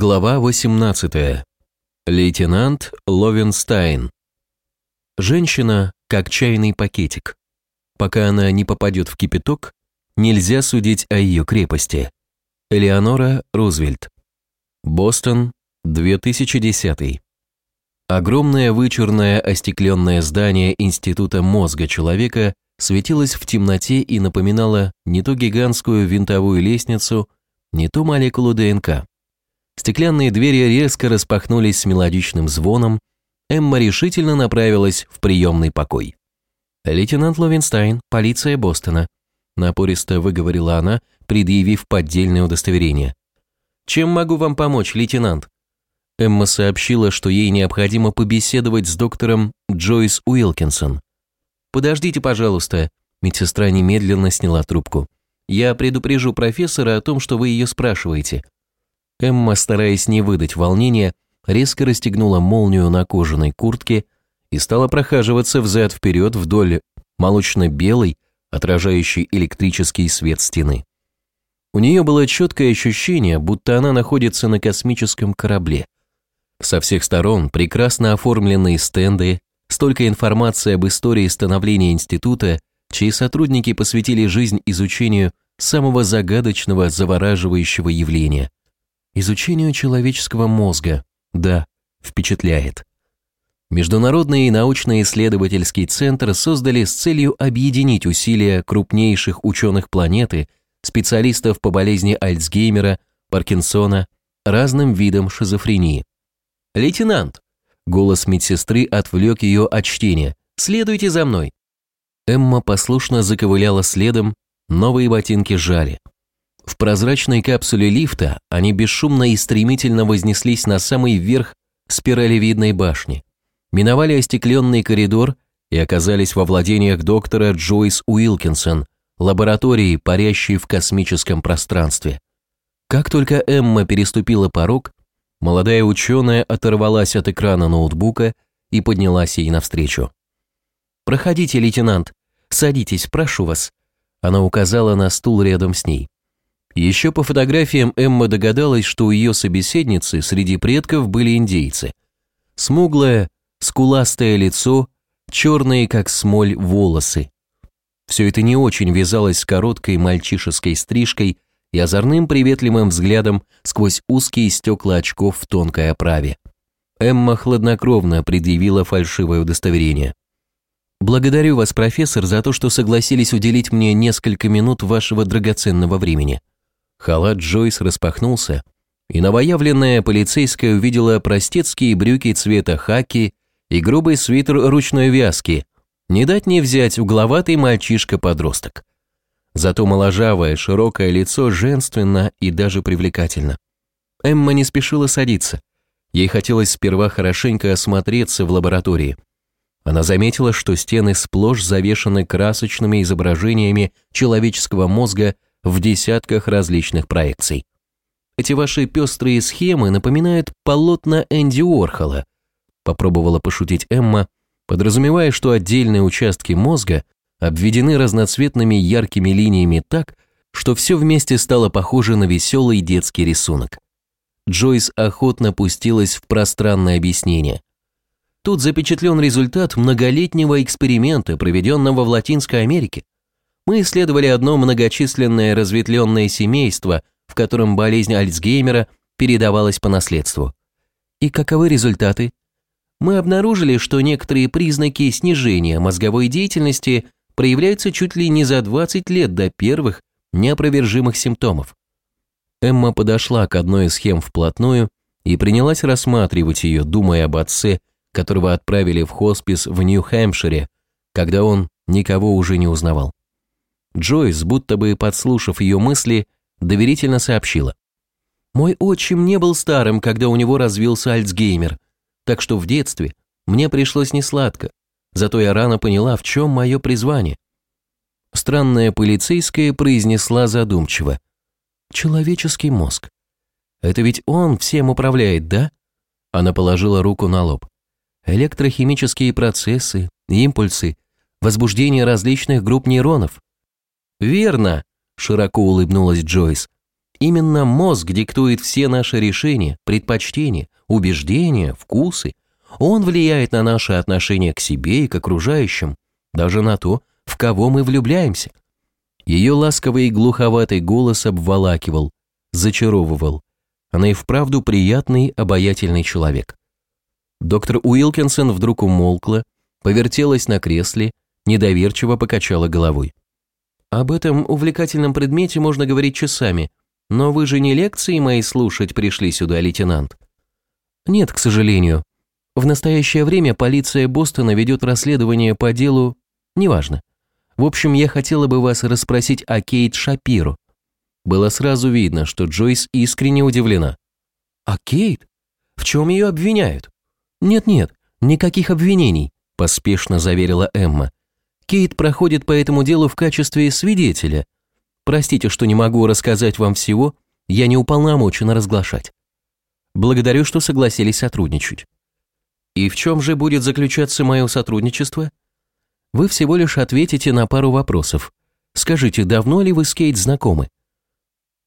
Глава 18. Лейтенант Ловенстайн. Женщина как чайный пакетик. Пока она не попадет в кипяток, нельзя судить о ее крепости. Элеонора Рузвельт. Бостон, 2010. Огромное вычурное остекленное здание Института мозга человека светилось в темноте и напоминало не то гигантскую винтовую лестницу, не то молекулу ДНК. Стеклянные двери резко распахнулись с мелодичным звоном, Эмма решительно направилась в приемный покой. «Лейтенант Ловенстайн, полиция Бостона», напористо выговорила она, предъявив поддельное удостоверение. «Чем могу вам помочь, лейтенант?» Эмма сообщила, что ей необходимо побеседовать с доктором Джойс Уилкинсон. «Подождите, пожалуйста», медсестра немедленно сняла трубку. «Я предупрежу профессора о том, что вы ее спрашиваете. Эмма, стараясь не выдать волнения, резко расстегнула молнию на кожаной куртке и стала прохаживаться взад-вперед вдоль молочно-белой, отражающей электрический свет стены. У нее было четкое ощущение, будто она находится на космическом корабле. Со всех сторон прекрасно оформленные стенды, столько информации об истории становления института, чьи сотрудники посвятили жизнь изучению самого загадочного, завораживающего явления Изучению человеческого мозга, да, впечатляет. Международный научно-исследовательский центр создали с целью объединить усилия крупнейших ученых планеты, специалистов по болезни Альцгеймера, Паркинсона, разным видам шизофрении. «Лейтенант!» Голос медсестры отвлек ее от чтения. «Следуйте за мной!» Эмма послушно заковыляла следом, новые ботинки жали. В прозрачной капсуле лифта они бесшумно и стремительно вознеслись на самый верх спиралевидной башни, миновали остекленный коридор и оказались во владениях доктора Джойс Уилкинсон, лаборатории, парящей в космическом пространстве. Как только Эмма переступила порог, молодая ученая оторвалась от экрана ноутбука и поднялась ей навстречу. «Проходите, лейтенант, садитесь, прошу вас». Она указала на стул рядом с ней. Еще по фотографиям Эмма догадалась, что у ее собеседницы среди предков были индейцы. Смуглое, скуластое лицо, черные, как смоль, волосы. Все это не очень вязалось с короткой мальчишеской стрижкой и озорным приветливым взглядом сквозь узкие стекла очков в тонкой оправе. Эмма хладнокровно предъявила фальшивое удостоверение. «Благодарю вас, профессор, за то, что согласились уделить мне несколько минут вашего драгоценного времени. Халат Джойс распахнулся, и новоявленная полицейская увидела простецкие брюки цвета хаки и грубый свитер ручной вязки, не дать не взять угловатый мальчишка-подросток. Зато моложавое, широкое лицо женственно и даже привлекательно. Эмма не спешила садиться. Ей хотелось сперва хорошенько осмотреться в лаборатории. Она заметила, что стены сплошь завешаны красочными изображениями человеческого мозга в десятках различных проекций. Эти ваши пестрые схемы напоминают полотна Энди Уорхола, попробовала пошутить Эмма, подразумевая, что отдельные участки мозга обведены разноцветными яркими линиями так, что все вместе стало похоже на веселый детский рисунок. Джойс охотно пустилась в пространное объяснение. Тут запечатлен результат многолетнего эксперимента, проведенного в Латинской Америке мы исследовали одно многочисленное разветвленное семейство, в котором болезнь Альцгеймера передавалась по наследству. И каковы результаты? Мы обнаружили, что некоторые признаки снижения мозговой деятельности проявляются чуть ли не за 20 лет до первых неопровержимых симптомов. Эмма подошла к одной из схем вплотную и принялась рассматривать ее, думая об отце, которого отправили в хоспис в Нью-Хэмпшире, когда он никого уже не узнавал. Джойс, будто бы подслушав ее мысли, доверительно сообщила. «Мой отчим не был старым, когда у него развился Альцгеймер, так что в детстве мне пришлось несладко, зато я рано поняла, в чем мое призвание». Странная полицейская произнесла задумчиво. «Человеческий мозг. Это ведь он всем управляет, да?» Она положила руку на лоб. «Электрохимические процессы, импульсы, возбуждение различных групп нейронов. «Верно», – широко улыбнулась Джойс. Именно мозг диктует все наши решения, предпочтения, убеждения, вкусы. Он влияет на наше отношение к себе и к окружающим, даже на то, в кого мы влюбляемся. Ее ласковый и глуховатый голос обволакивал, зачаровывал. Она и вправду приятный, обаятельный человек. Доктор Уилкинсон вдруг умолкла, повертелась на кресле, недоверчиво покачала головой. «Об этом увлекательном предмете можно говорить часами, но вы же не лекции мои слушать пришли сюда, лейтенант?» «Нет, к сожалению. В настоящее время полиция Бостона ведет расследование по делу... Неважно. В общем, я хотела бы вас расспросить о Кейт Шапиро». Было сразу видно, что Джойс искренне удивлена. «А Кейт? В чем ее обвиняют?» «Нет-нет, никаких обвинений», – поспешно заверила Эмма. «Кейт проходит по этому делу в качестве свидетеля. Простите, что не могу рассказать вам всего, я не уполномочена разглашать. Благодарю, что согласились сотрудничать». «И в чем же будет заключаться мое сотрудничество?» Вы всего лишь ответите на пару вопросов. Скажите, давно ли вы с Кейт знакомы?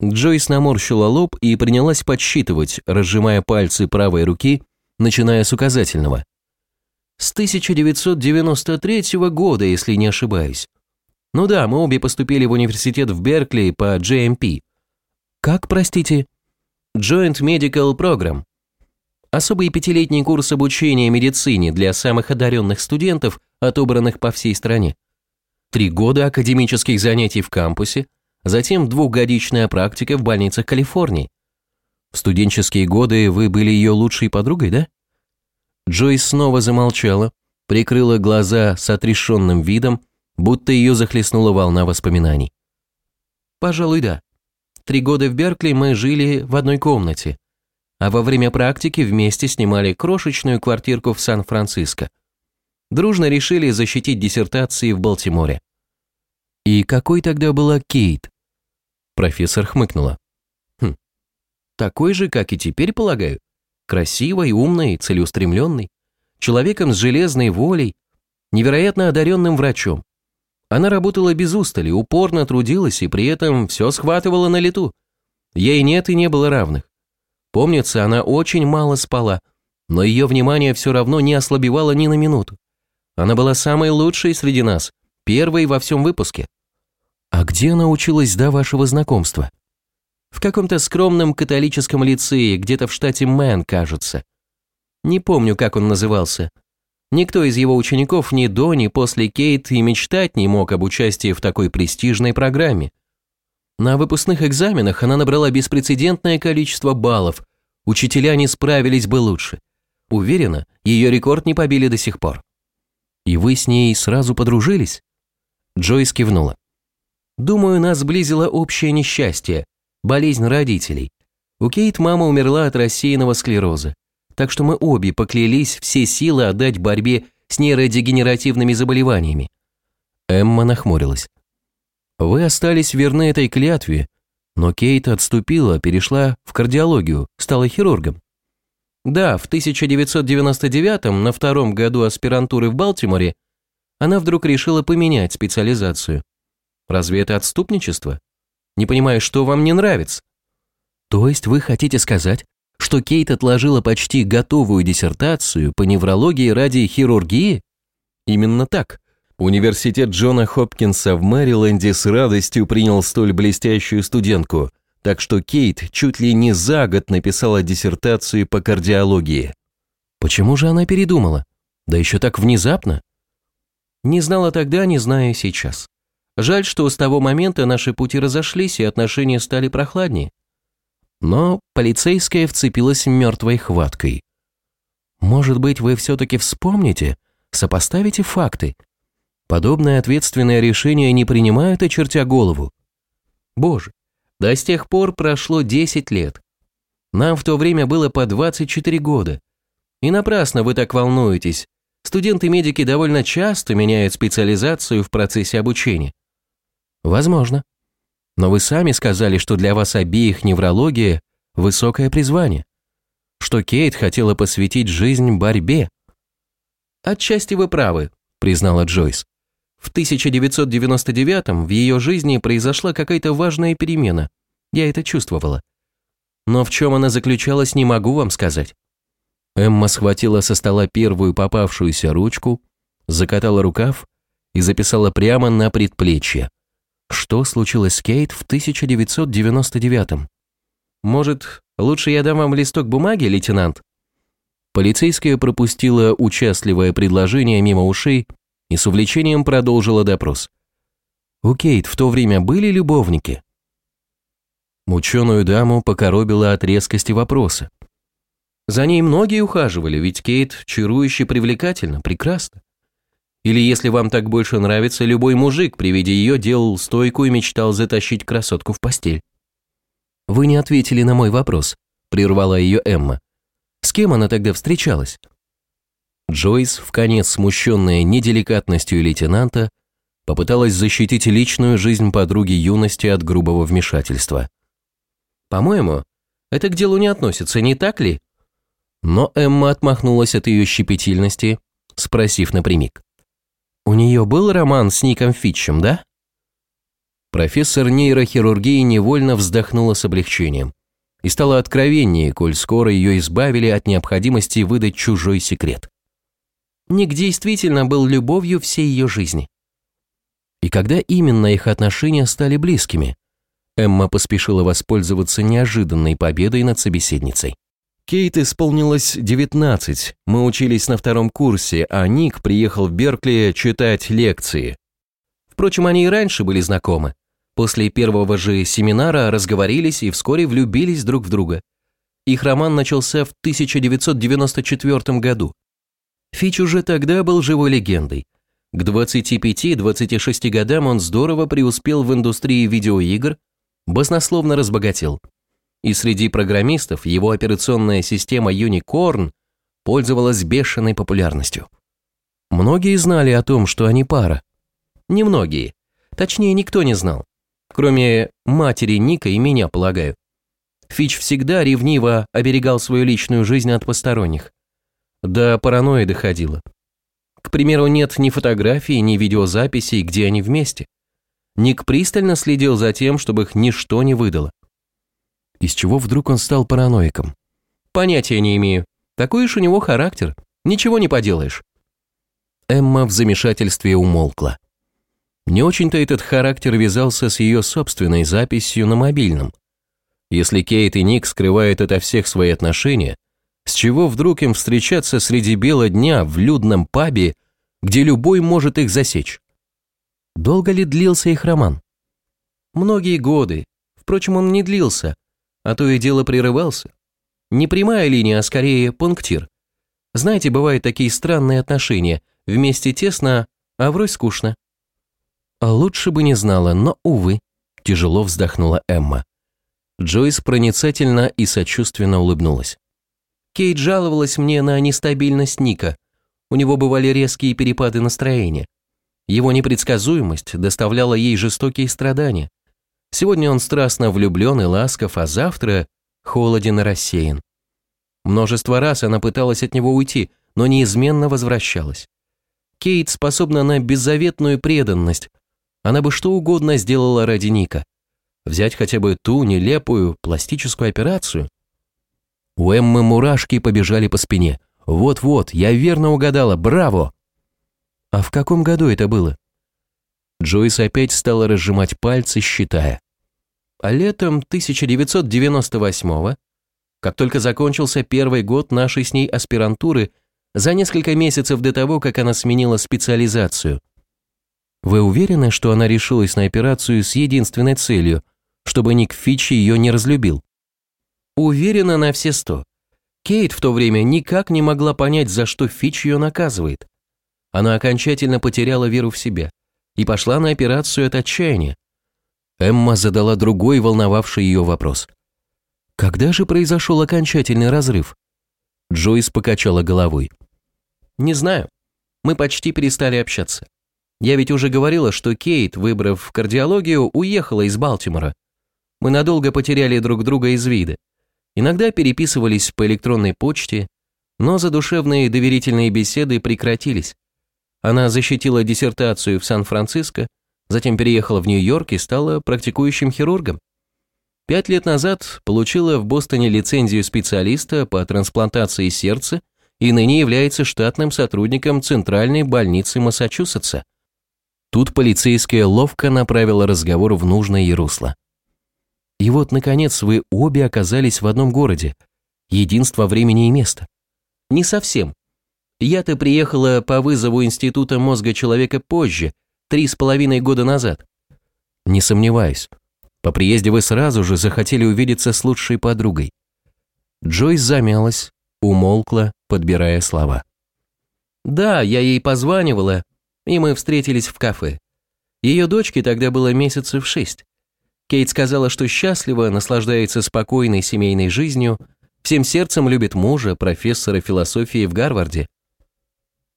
Джойс наморщила лоб и принялась подсчитывать, разжимая пальцы правой руки, начиная с указательного. С 1993 года, если не ошибаюсь. Ну да, мы обе поступили в университет в Беркли по JMP. Как, простите? Joint Medical Program. Особый пятилетний курс обучения медицине для самых одаренных студентов – отобранных по всей стране. Три года академических занятий в кампусе, затем двухгодичная практика в больницах Калифорнии. В студенческие годы вы были ее лучшей подругой, да? Джойс снова замолчала, прикрыла глаза с отрешенным видом, будто ее захлестнула волна воспоминаний. Пожалуй, да. Три года в Беркли мы жили в одной комнате, а во время практики вместе снимали крошечную квартирку в Сан-Франциско дружно решили защитить диссертации в Балтиморе. «И какой тогда была Кейт?» Профессор хмыкнула. «Хм, такой же, как и теперь, полагаю. Красивой, умной, целеустремленной. Человеком с железной волей, невероятно одаренным врачом. Она работала без устали, упорно трудилась и при этом все схватывала на лету. Ей нет и не было равных. Помнится, она очень мало спала, но ее внимание все равно не ослабевало ни на минуту. Она была самой лучшей среди нас, первой во всем выпуске. А где она училась до вашего знакомства? В каком-то скромном католическом лицее, где-то в штате Мэн, кажется. Не помню, как он назывался. Никто из его учеников ни до, ни после Кейт и мечтать не мог об участии в такой престижной программе. На выпускных экзаменах она набрала беспрецедентное количество баллов, учителя не справились бы лучше. Уверена, ее рекорд не побили до сих пор. И вы с ней сразу подружились? Джойс кивнула. Думаю, нас сблизило общее несчастье, болезнь родителей. У Кейт мама умерла от рассеянного склероза, так что мы обе поклялись все силы отдать борьбе с нейродегенеративными заболеваниями. Эмма нахмурилась. Вы остались верны этой клятве, но Кейт отступила, перешла в кардиологию, стала хирургом. Да, в 1999 на втором году аспирантуры в Балтиморе она вдруг решила поменять специализацию. Разве это отступничество? Не понимаю, что вам не нравится. То есть вы хотите сказать, что Кейт отложила почти готовую диссертацию по неврологии ради хирургии? Именно так. Университет Джона Хопкинса в Мэриленде с радостью принял столь блестящую студентку – так что Кейт чуть ли не за год написала диссертацию по кардиологии. Почему же она передумала? Да еще так внезапно. Не знала тогда, не знаю сейчас. Жаль, что с того момента наши пути разошлись и отношения стали прохладнее. Но полицейская вцепилась мертвой хваткой. Может быть, вы все-таки вспомните, сопоставите факты. Подобное ответственное решение не принимают, очертя голову. Боже, да с тех пор прошло 10 лет. Нам в то время было по 24 года. И напрасно вы так волнуетесь. Студенты-медики довольно часто меняют специализацию в процессе обучения. Возможно. Но вы сами сказали, что для вас обеих неврология – высокое призвание. Что Кейт хотела посвятить жизнь борьбе. Отчасти вы правы, признала Джойс. В 1999 в ее жизни произошла какая-то важная перемена. Я это чувствовала. Но в чем она заключалась, не могу вам сказать. Эмма схватила со стола первую попавшуюся ручку, закатала рукав и записала прямо на предплечье. Что случилось с Кейт в 1999-м? Может, лучше я дам вам листок бумаги, лейтенант? Полицейская пропустила участливое предложение мимо ушей и с увлечением продолжила допрос. У Кейт в то время были любовники? Мученую даму покоробила от резкости вопроса. За ней многие ухаживали, ведь Кейт чарующе привлекательна, прекрасна. Или если вам так больше нравится, любой мужик при виде ее делал стойку и мечтал затащить красотку в постель. Вы не ответили на мой вопрос, прервала ее Эмма. С кем она тогда встречалась? Джойс, в конец смущенная неделикатностью лейтенанта, попыталась защитить личную жизнь подруги юности от грубого вмешательства. «По-моему, это к делу не относится, не так ли?» Но Эмма отмахнулась от ее щепетильности, спросив напрямик. «У нее был роман с Ником Фитчем, да?» Профессор нейрохирургии невольно вздохнула с облегчением и стала откровеннее, коль скоро ее избавили от необходимости выдать чужой секрет. Ник действительно был любовью всей ее жизни. И когда именно их отношения стали близкими? Эмма поспешила воспользоваться неожиданной победой над собеседницей. Кейт исполнилось 19, мы учились на втором курсе, а Ник приехал в Беркли читать лекции. Впрочем, они и раньше были знакомы. После первого же семинара разговорились и вскоре влюбились друг в друга. Их роман начался в 1994 году. Фич уже тогда был живой легендой. К 25-26 годам он здорово преуспел в индустрии видеоигр, баснословно разбогател. И среди программистов его операционная система Unicorn пользовалась бешеной популярностью. Многие знали о том, что они пара. Немногие. Точнее, никто не знал. Кроме матери Ника и меня, полагаю. Фич всегда ревниво оберегал свою личную жизнь от посторонних. До паранойи доходило. К примеру, нет ни фотографий, ни видеозаписей, где они вместе. Ник пристально следил за тем, чтобы их ничто не выдало. Из чего вдруг он стал параноиком? Понятия не имею. Такой уж у него характер. Ничего не поделаешь. Эмма в замешательстве умолкла. Не очень-то этот характер вязался с ее собственной записью на мобильном. Если Кейт и Ник скрывают это всех свои отношения, с чего вдруг им встречаться среди бела дня в людном пабе, где любой может их засечь? Долго ли длился их роман? Многие годы. Впрочем, он не длился, а то и дело прерывался. Не прямая линия, а скорее пунктир. Знаете, бывают такие странные отношения. Вместе тесно, а врозь скучно. А лучше бы не знала, но, увы, тяжело вздохнула Эмма. Джойс проницательно и сочувственно улыбнулась. Кейт жаловалась мне на нестабильность Ника. У него бывали резкие перепады настроения. Его непредсказуемость доставляла ей жестокие страдания. Сегодня он страстно влюблен и ласков, а завтра холоден и рассеян. Множество раз она пыталась от него уйти, но неизменно возвращалась. Кейт способна на беззаветную преданность. Она бы что угодно сделала ради Ника. Взять хотя бы ту нелепую пластическую операцию. У Эммы мурашки побежали по спине. Вот-вот, я верно угадала, браво! А в каком году это было? Джойс опять стала разжимать пальцы, считая. А летом 1998-го, как только закончился первый год нашей с ней аспирантуры, за несколько месяцев до того, как она сменила специализацию. Вы уверены, что она решилась на операцию с единственной целью, чтобы Ник Фитч ее не разлюбил? Уверена на все сто. Кейт в то время никак не могла понять, за что Фитч ее наказывает. Она окончательно потеряла веру в себя и пошла на операцию от отчаяния. Эмма задала другой волновавший ее вопрос. Когда же произошел окончательный разрыв? Джойс покачала головой. Не знаю. Мы почти перестали общаться. Я ведь уже говорила, что Кейт, выбрав кардиологию, уехала из Балтимора. Мы надолго потеряли друг друга из вида. Иногда переписывались по электронной почте, но задушевные доверительные беседы прекратились. Она защитила диссертацию в Сан-Франциско, затем переехала в Нью-Йорк и стала практикующим хирургом. Пять лет назад получила в Бостоне лицензию специалиста по трансплантации сердца и ныне является штатным сотрудником Центральной больницы Массачусетса. Тут полицейская ловко направила разговор в нужное русло. И вот, наконец, вы обе оказались в одном городе. Единство времени и места. Не совсем. Я-то приехала по вызову Института мозга человека позже, три с половиной года назад. Не сомневаюсь. По приезде вы сразу же захотели увидеться с лучшей подругой. Джойс замялась, умолкла, подбирая слова. Да, я ей позванивала, и мы встретились в кафе. Ее дочке тогда было месяцев шесть. Кейт сказала, что счастлива, наслаждается спокойной семейной жизнью, всем сердцем любит мужа, профессора философии в Гарварде.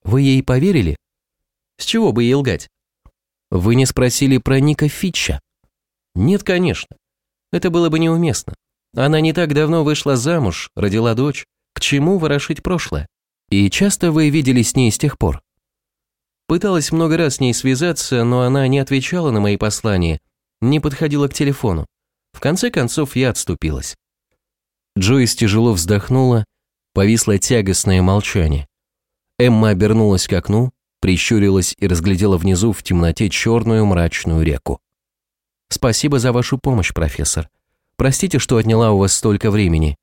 Вы ей поверили? С чего бы ей лгать? Вы не спросили про Ника Фитча? Нет, конечно. Это было бы неуместно. Она не так давно вышла замуж, родила дочь. К чему ворошить прошлое? И часто вы виделись с ней с тех пор? Пыталась много раз с ней связаться, но она не отвечала на мои послания, не подходила к телефону. В конце концов, я отступилась. Джойс тяжело вздохнула, повисло тягостное молчание. Эмма обернулась к окну, прищурилась и разглядела внизу в темноте черную мрачную реку. «Спасибо за вашу помощь, профессор. Простите, что отняла у вас столько времени».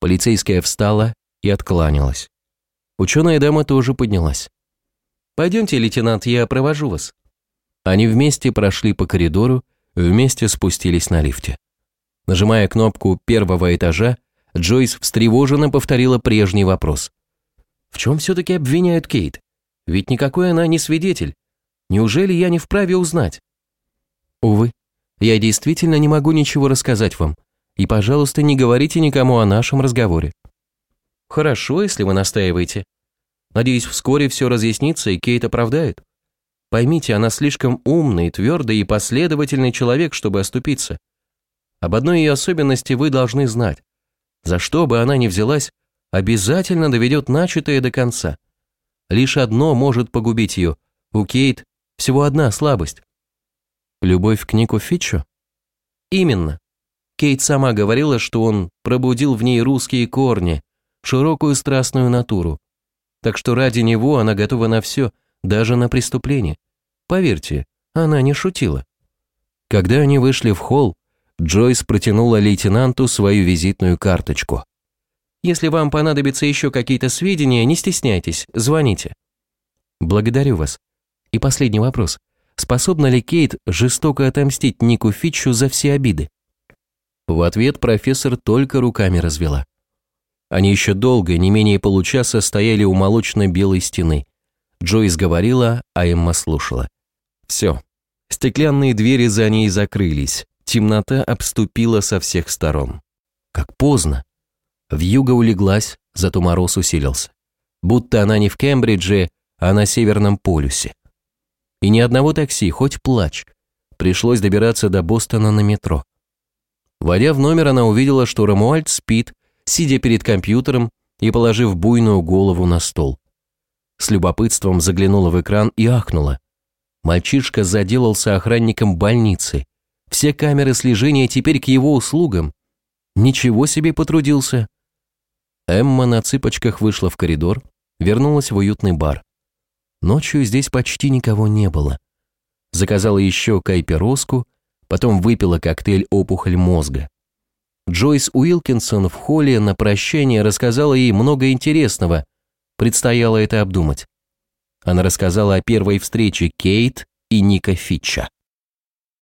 Полицейская встала и откланялась. Ученая дама тоже поднялась. «Пойдемте, лейтенант, я провожу вас». Они вместе прошли по коридору, Вместе спустились на лифте. Нажимая кнопку первого этажа, Джойс встревоженно повторила прежний вопрос. В чем все-таки обвиняют Кейт? Ведь никакой она не свидетель. Неужели я не вправе узнать? Увы, я действительно не могу ничего рассказать вам. И, пожалуйста, не говорите никому о нашем разговоре. Хорошо, если вы настаиваете. Надеюсь, вскоре все разъяснится и Кейт оправдает. Поймите, она слишком умный, твердый и последовательный человек, чтобы оступиться. Об одной ее особенности вы должны знать. За что бы она ни взялась, обязательно доведет начатое до конца. Лишь одно может погубить ее. У Кейт всего одна слабость. Любовь к Нику Фитчу? Именно. Кейт сама говорила, что он пробудил в ней русские корни, широкую страстную натуру. Так что ради него она готова на все – даже на преступление. Поверьте, она не шутила. Когда они вышли в холл, Джойс протянула лейтенанту свою визитную карточку. «Если вам понадобятся еще какие-то сведения, не стесняйтесь, звоните». «Благодарю вас. И последний вопрос. Способна ли Кейт жестоко отомстить Нику Фитчу за все обиды?» В ответ профессор только руками развела. Они еще долго, не менее получаса, стояли у молочно-белой стены, Джойс говорила, а Эмма слушала. Все. Стеклянные двери за ней закрылись. Темнота обступила со всех сторон. Как поздно. Вьюга улеглась, зато мороз усилился. Будто она не в Кембридже, а на Северном полюсе. И ни одного такси, хоть плачь. Пришлось добираться до Бостона на метро. Войдя в номер, она увидела, что Рамуальд спит, сидя перед компьютером и положив буйную голову на стол. С любопытством заглянула в экран и ахнула. Мальчишка заделался охранником больницы. Все камеры слежения теперь к его услугам. Ничего себе потрудился. Эмма на цыпочках вышла в коридор, вернулась в уютный бар. Ночью здесь почти никого не было. Заказала еще кайпероску, потом выпила коктейль «Опухоль мозга». Джойс Уилкинсон в холле на прощание рассказала ей много интересного – Предстояло это обдумать. Она рассказала о первой встрече Кейт и Ника Фитча.